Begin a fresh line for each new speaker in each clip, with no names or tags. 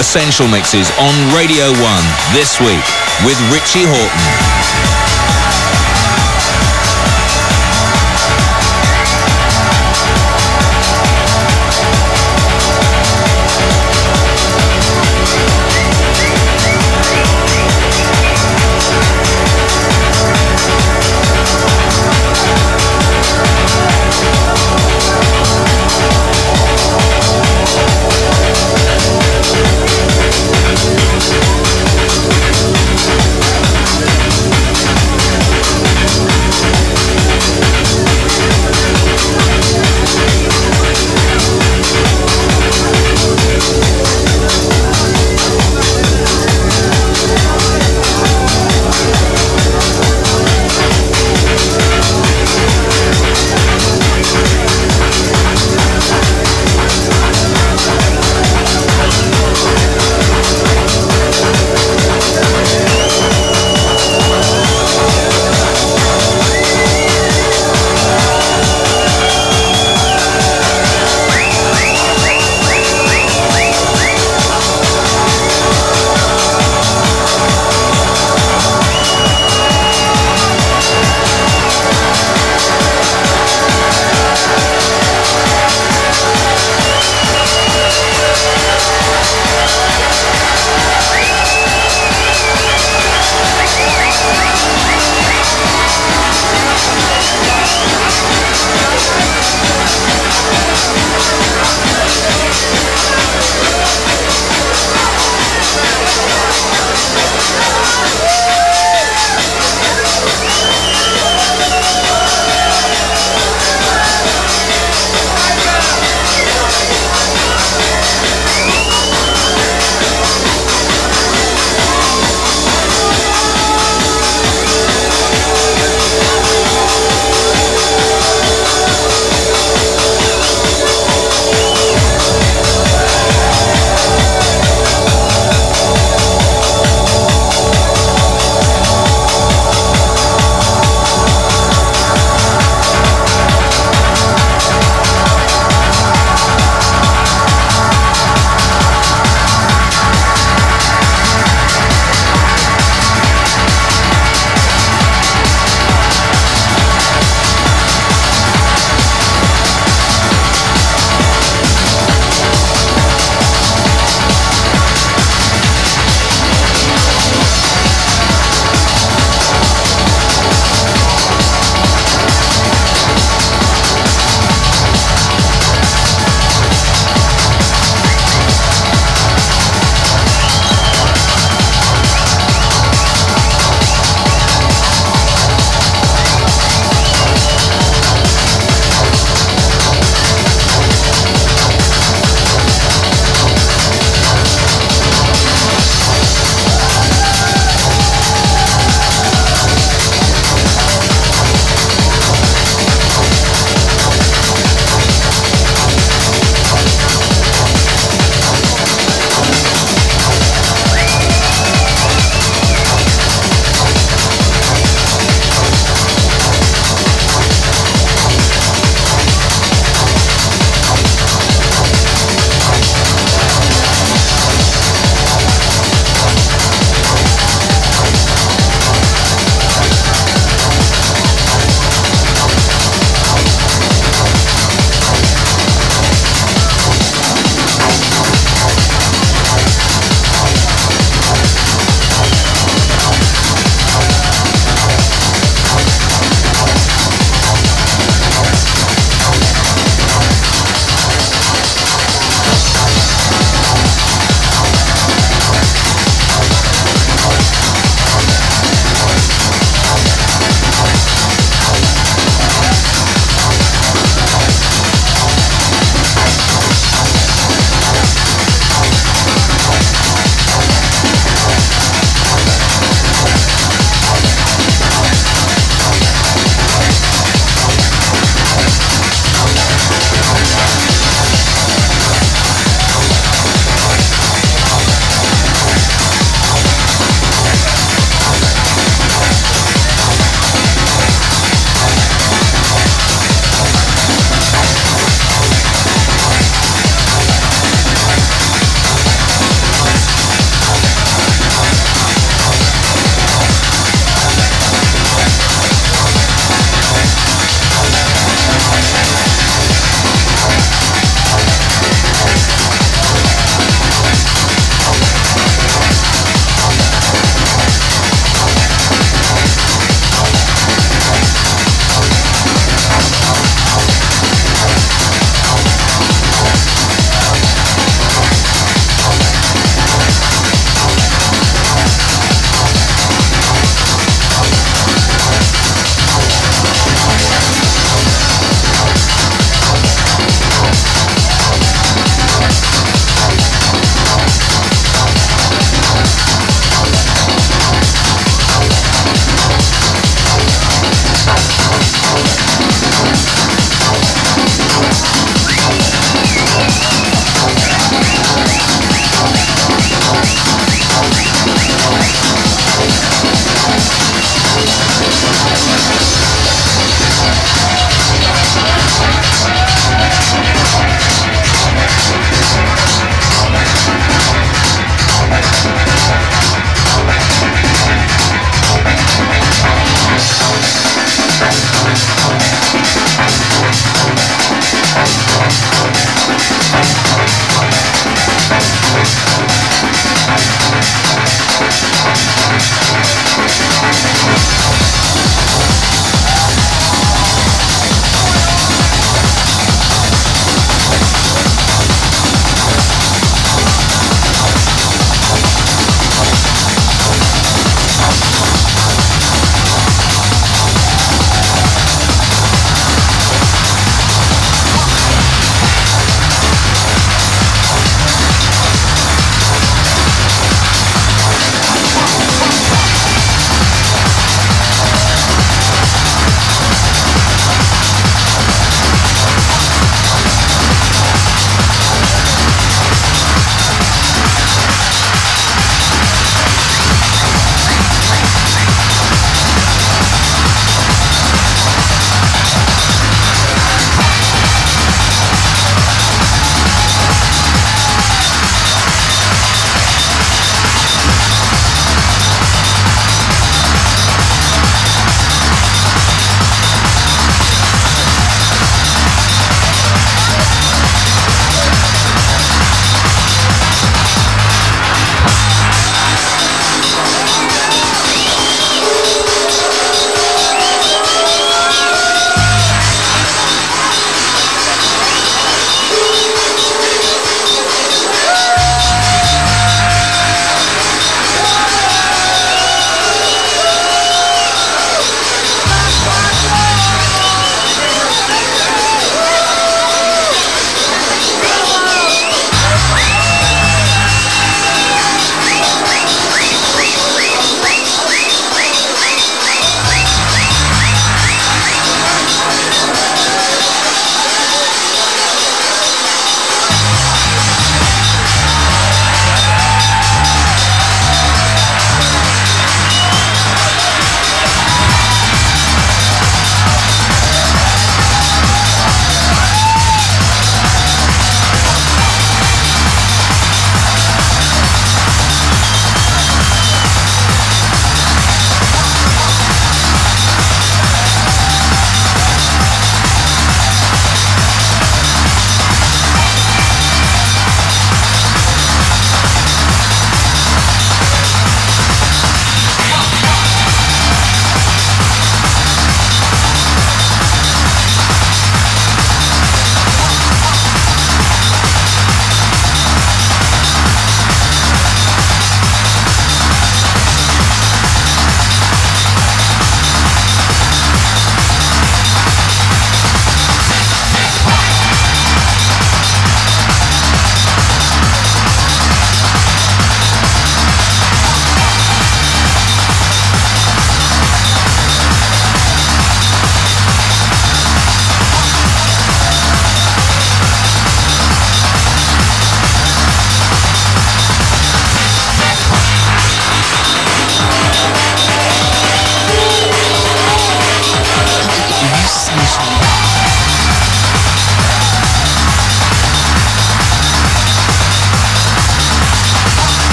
essential mixes on Radio 1 this week with Richie Hawtin.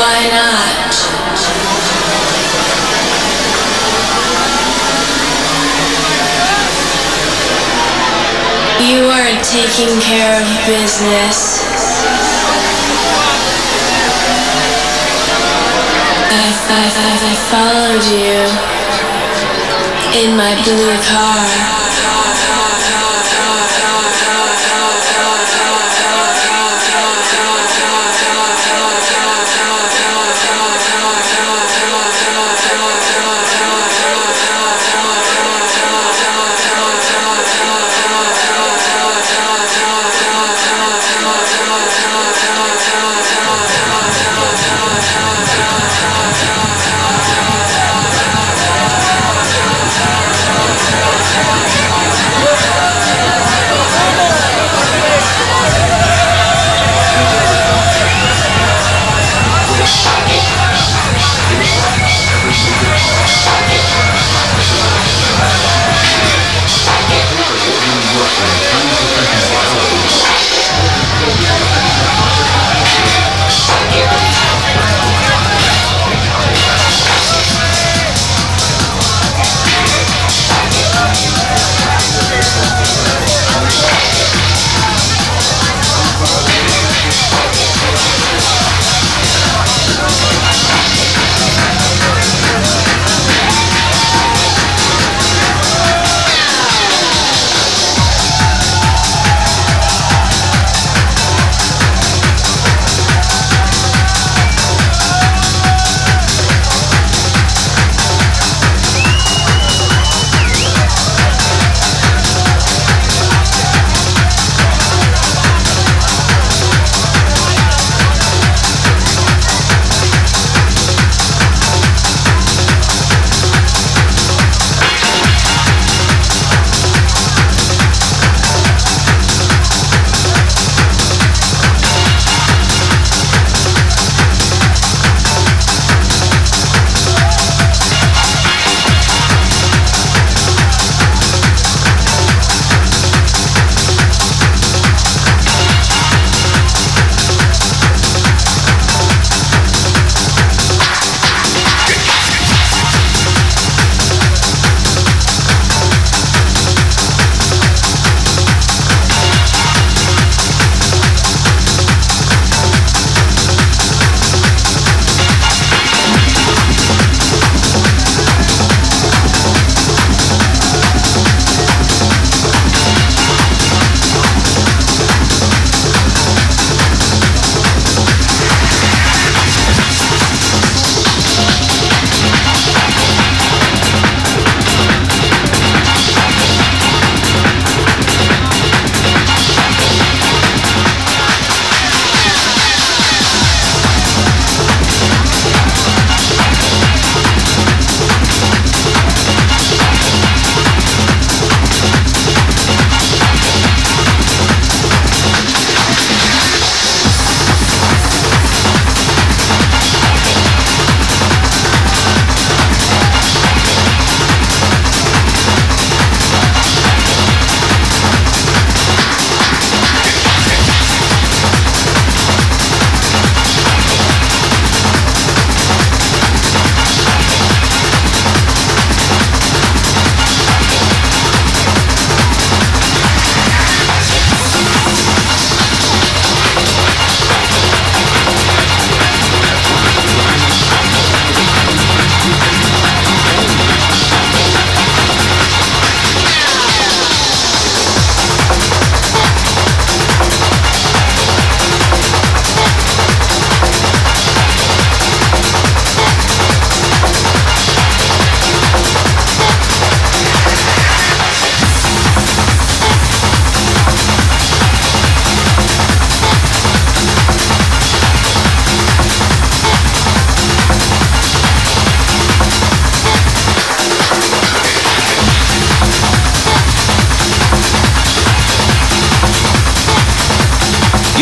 Why not? You weren't taking care of business. I, I, I, I followed you in my blue car.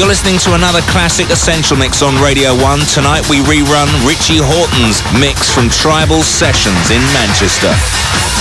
You're listening to another classic Essential Mix on Radio 1. Tonight we rerun Richie Hawtin's mix from Tribal Sessions in Manchester.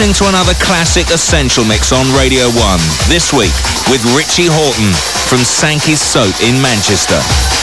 Listening to another classic Essential Mix on Radio 1. This week with Richie Hawtin from Sankey's Soap in Manchester.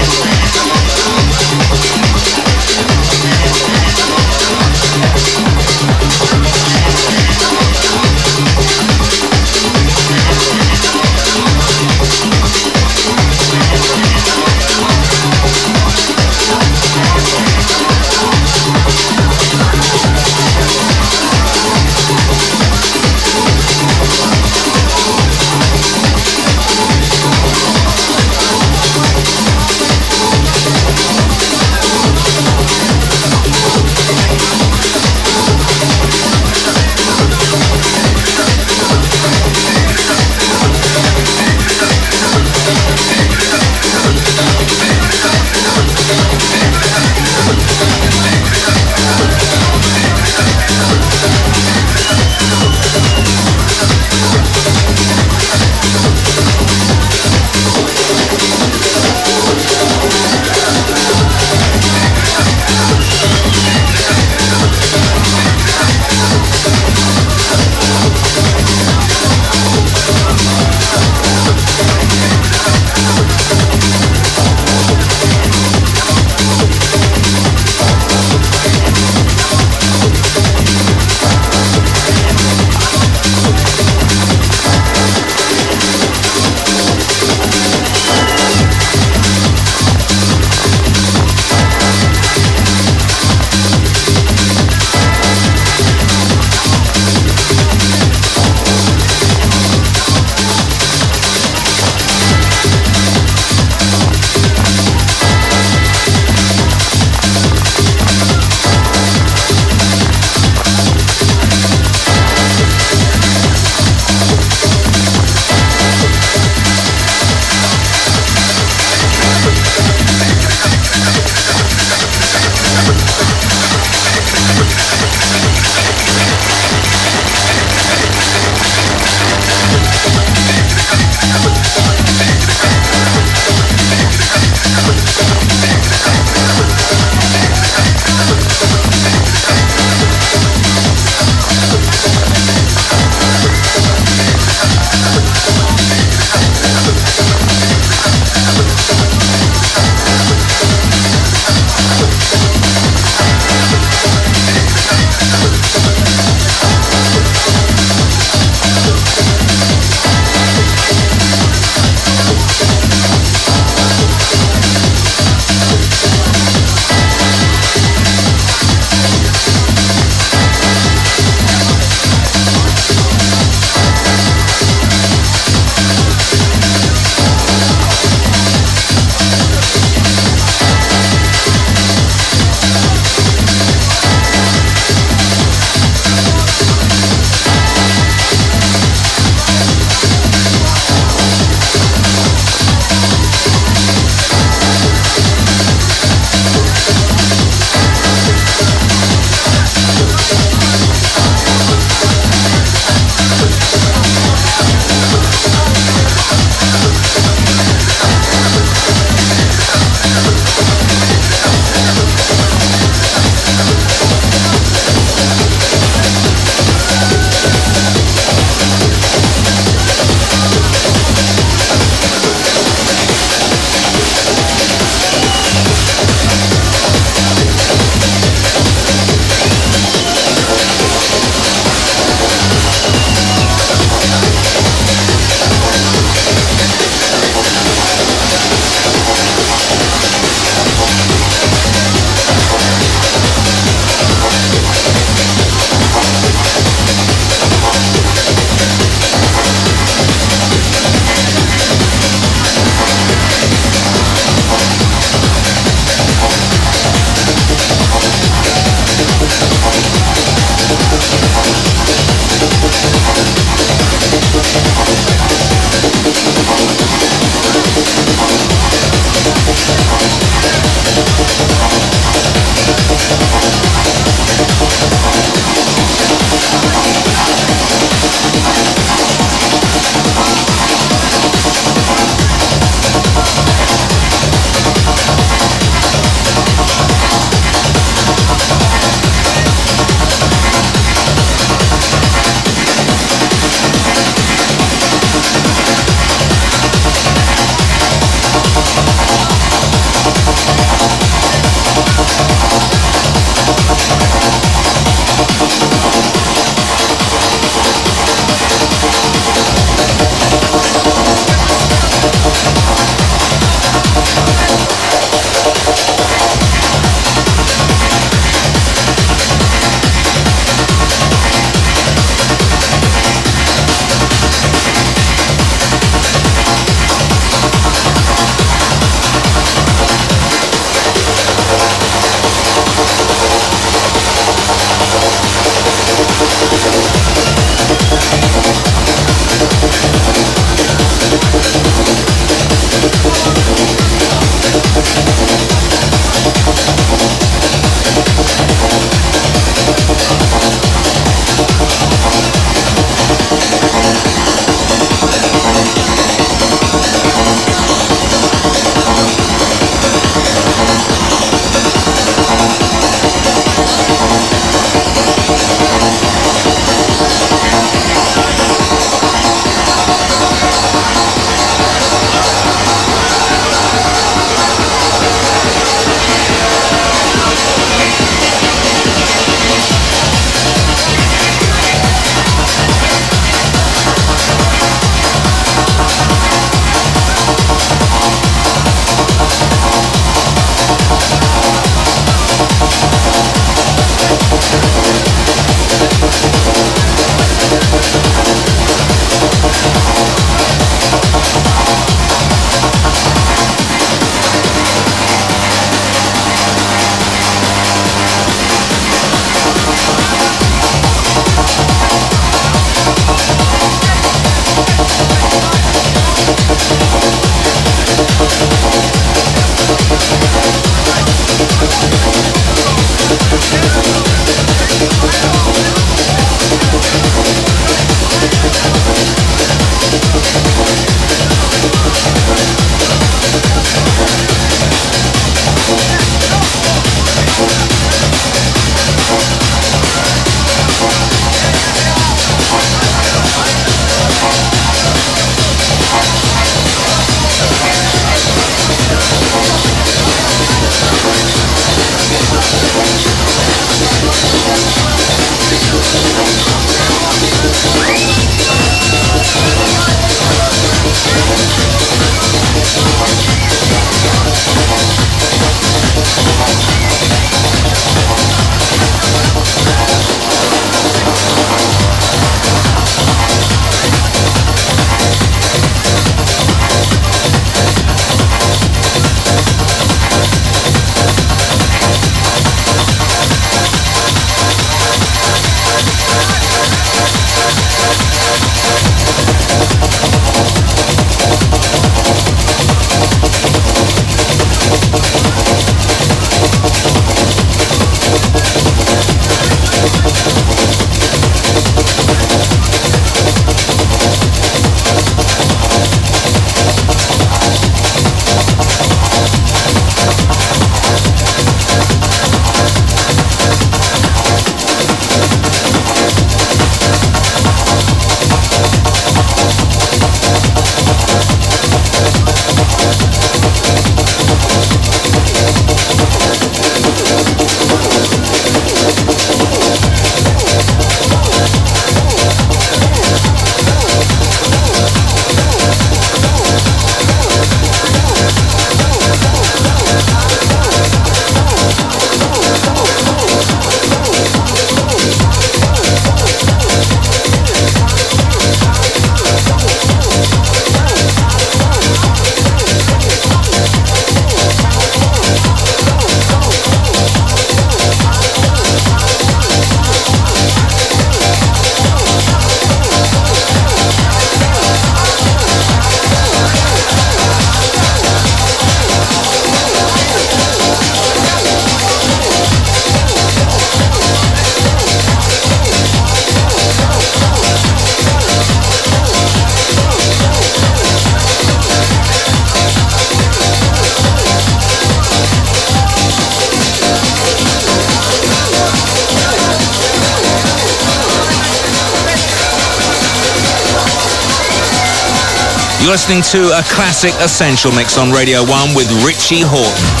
To a classic essential mix on Radio 1 with Richie Hawtin.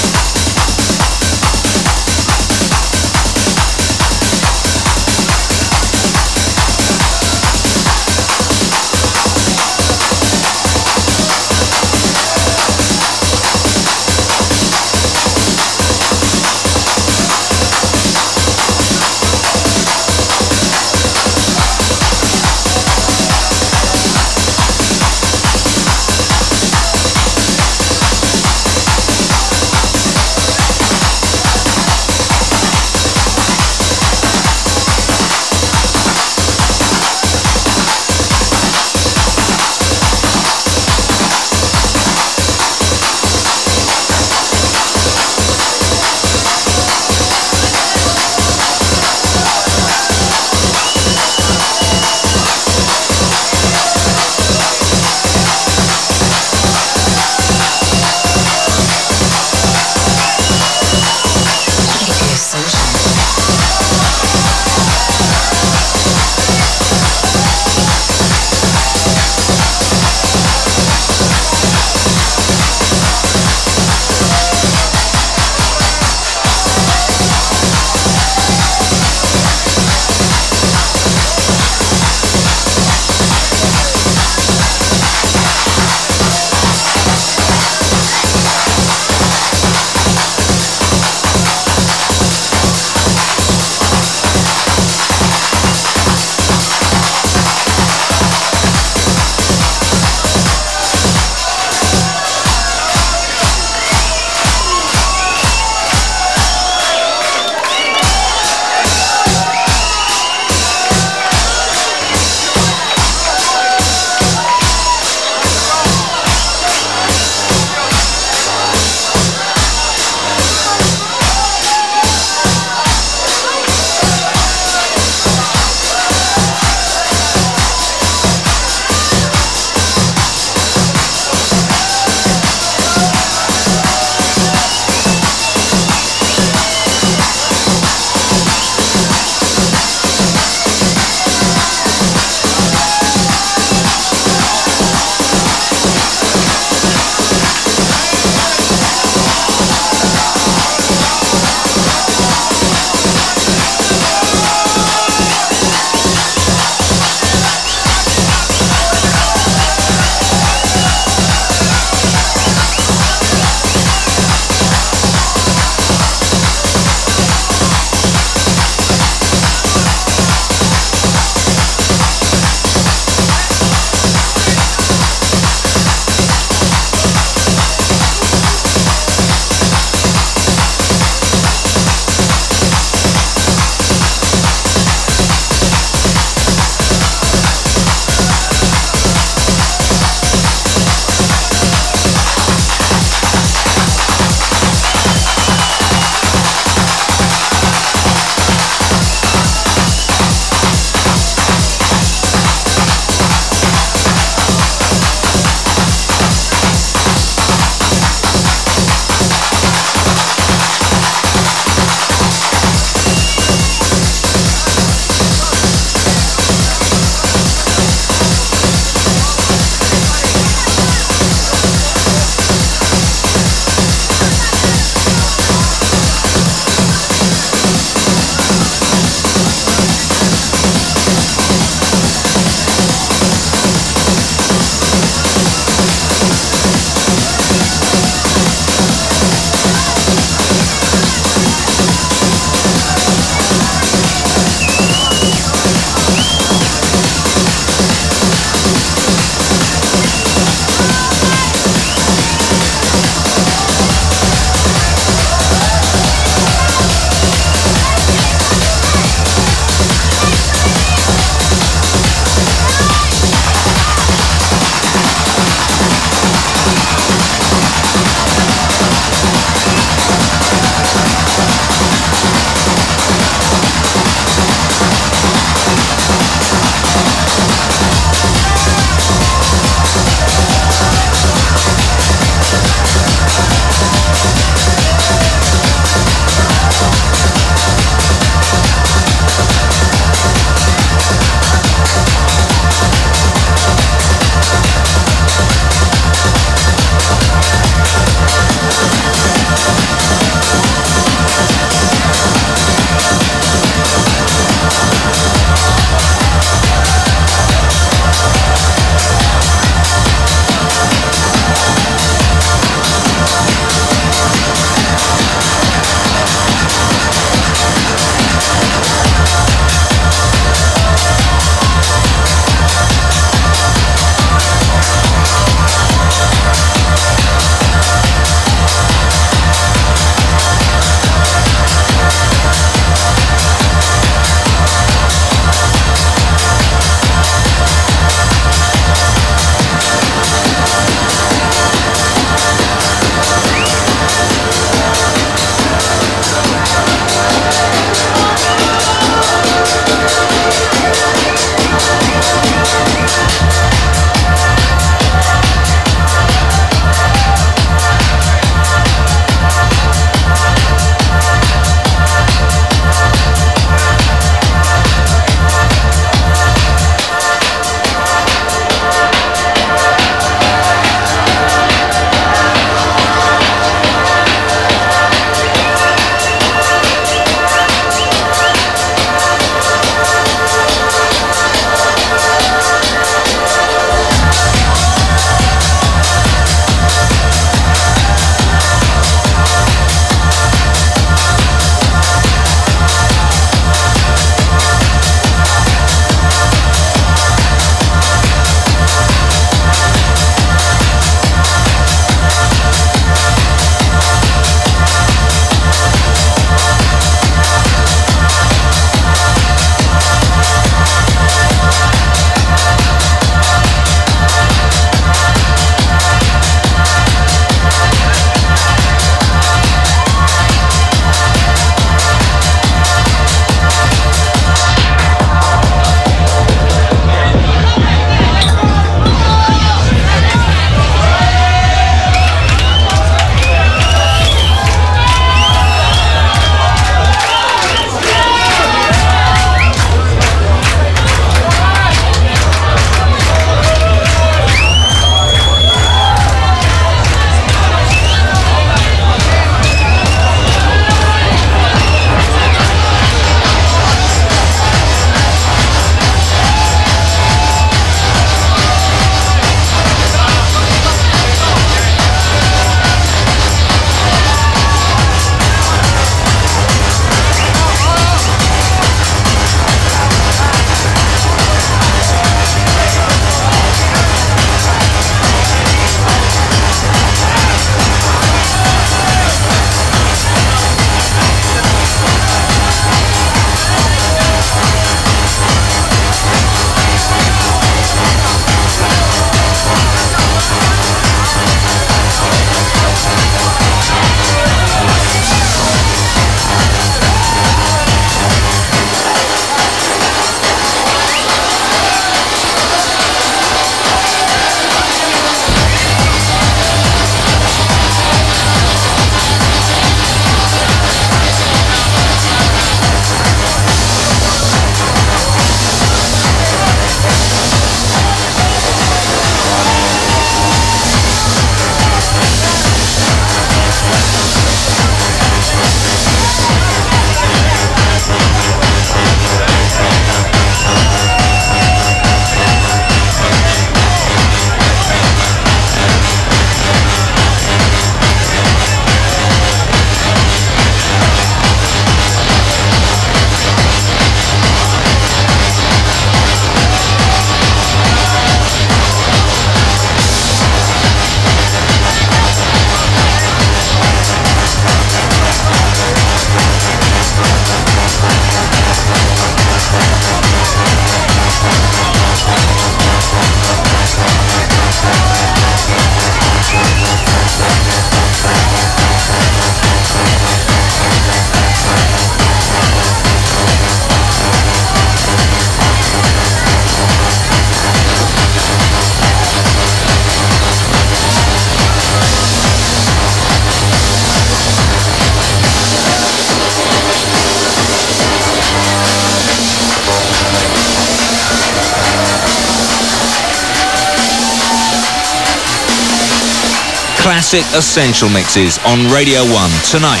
Classic Essential Mixes on Radio 1 tonight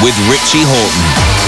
with Richie Hawtin.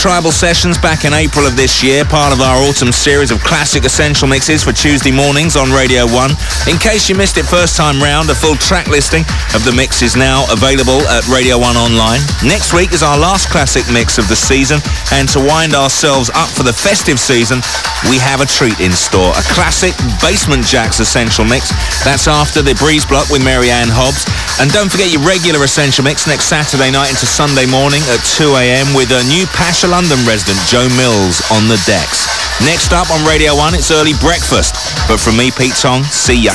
Tribal Sessions back in April of this year, part of our autumn series of classic essential mixes for Tuesday mornings on Radio 1. In case you missed it first time round, a full track listing of the mix is now available at Radio 1 online. Next week is our last classic mix of the season, and to wind ourselves up for the festive season, we have a treat in store. A classic Basement Jaxx essential mix. That's after the Breeze Block with Mary-Anne Hobbs. And don't forget your regular essential mix next Saturday night into Sunday morning at 2am with a new Pacha London resident, Joe Mills, on the decks. Next up on Radio 1, it's early breakfast. But from me, Pete Tong, see ya.